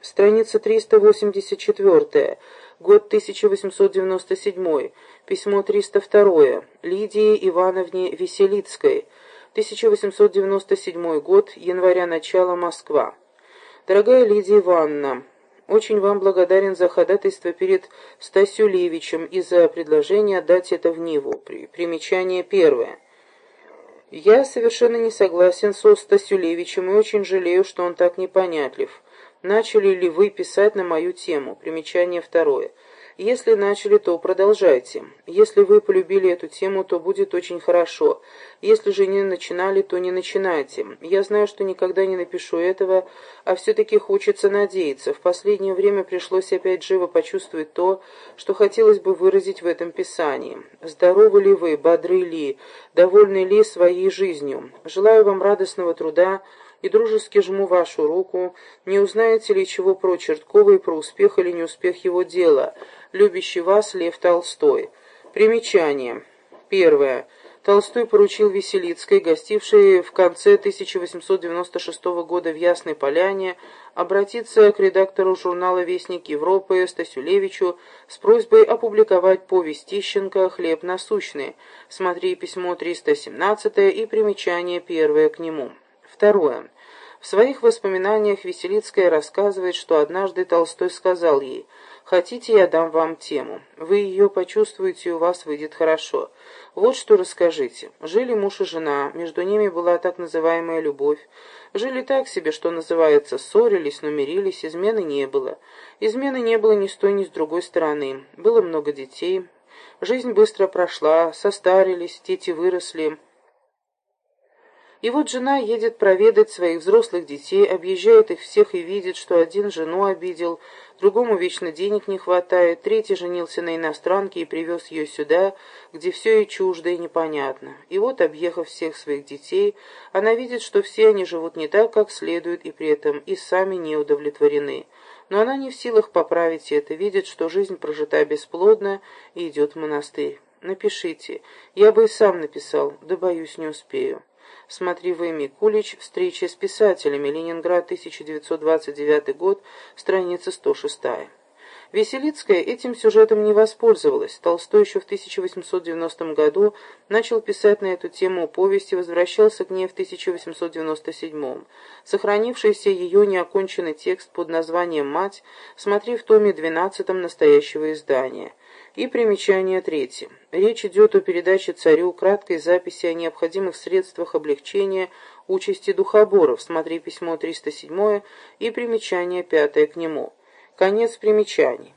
Страница 384. Год 1897. Письмо 302. Лидии Ивановне Веселицкой. 1897 год. Января-начало. Москва. Дорогая Лидия Ивановна, очень вам благодарен за ходатайство перед Стасюлевичем и за предложение отдать это в Ниву. Примечание первое. Я совершенно не согласен со Стасюлевичем и очень жалею, что он так непонятлив. Начали ли вы писать на мою тему? Примечание второе. Если начали, то продолжайте. Если вы полюбили эту тему, то будет очень хорошо. Если же не начинали, то не начинайте. Я знаю, что никогда не напишу этого, а все-таки хочется надеяться. В последнее время пришлось опять живо почувствовать то, что хотелось бы выразить в этом писании. Здоровы ли вы, бодры ли, довольны ли своей жизнью? Желаю вам радостного труда, и дружески жму вашу руку, не узнаете ли чего про Черткова и про успех или неуспех его дела. Любящий вас Лев Толстой. Примечание. Первое. Толстой поручил Веселицкой, гостившей в конце 1896 года в Ясной Поляне, обратиться к редактору журнала «Вестник Европы» Стасюлевичу с просьбой опубликовать повесть Тищенко «Хлеб насущный». Смотри письмо 317 и примечание первое к нему. Второе. В своих воспоминаниях Веселицкая рассказывает, что однажды Толстой сказал ей «Хотите, я дам вам тему. Вы ее почувствуете, и у вас выйдет хорошо. Вот что расскажите. Жили муж и жена, между ними была так называемая любовь. Жили так себе, что называется, ссорились, но мирились, измены не было. Измены не было ни с той, ни с другой стороны. Было много детей. Жизнь быстро прошла, состарились, дети выросли». И вот жена едет проведать своих взрослых детей, объезжает их всех и видит, что один жену обидел, другому вечно денег не хватает, третий женился на иностранке и привез ее сюда, где все и чуждо, и непонятно. И вот, объехав всех своих детей, она видит, что все они живут не так, как следует, и при этом и сами не удовлетворены. Но она не в силах поправить это, видит, что жизнь прожита бесплодно и идет в монастырь. Напишите. Я бы и сам написал, да, боюсь, не успею. Смотри В. Микулич. Встреча с писателями. Ленинград, 1929 год. Страница 106. Веселицкая этим сюжетом не воспользовалась. Толстой еще в 1890 году начал писать на эту тему повесть и возвращался к ней в 1897. Сохранившийся ее неоконченный текст под названием «Мать» смотри в томе 12 настоящего издания. И примечание третье. Речь идет о передаче царю краткой записи о необходимых средствах облегчения участи духоборов. Смотри письмо 307 и примечание пятое к нему. Конец примечаний.